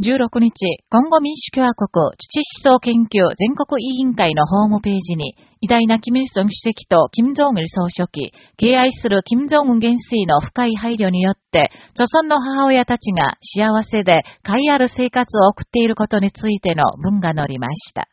16日、今後民主共和国父思想研究全国委員会のホームページに、偉大なキム・イルソン主席とキム・ジョン・ル総書記、敬愛するキム・ジョン・ウン元帥の深い配慮によって、著孫の母親たちが幸せで、快ある生活を送っていることについての文が載りました。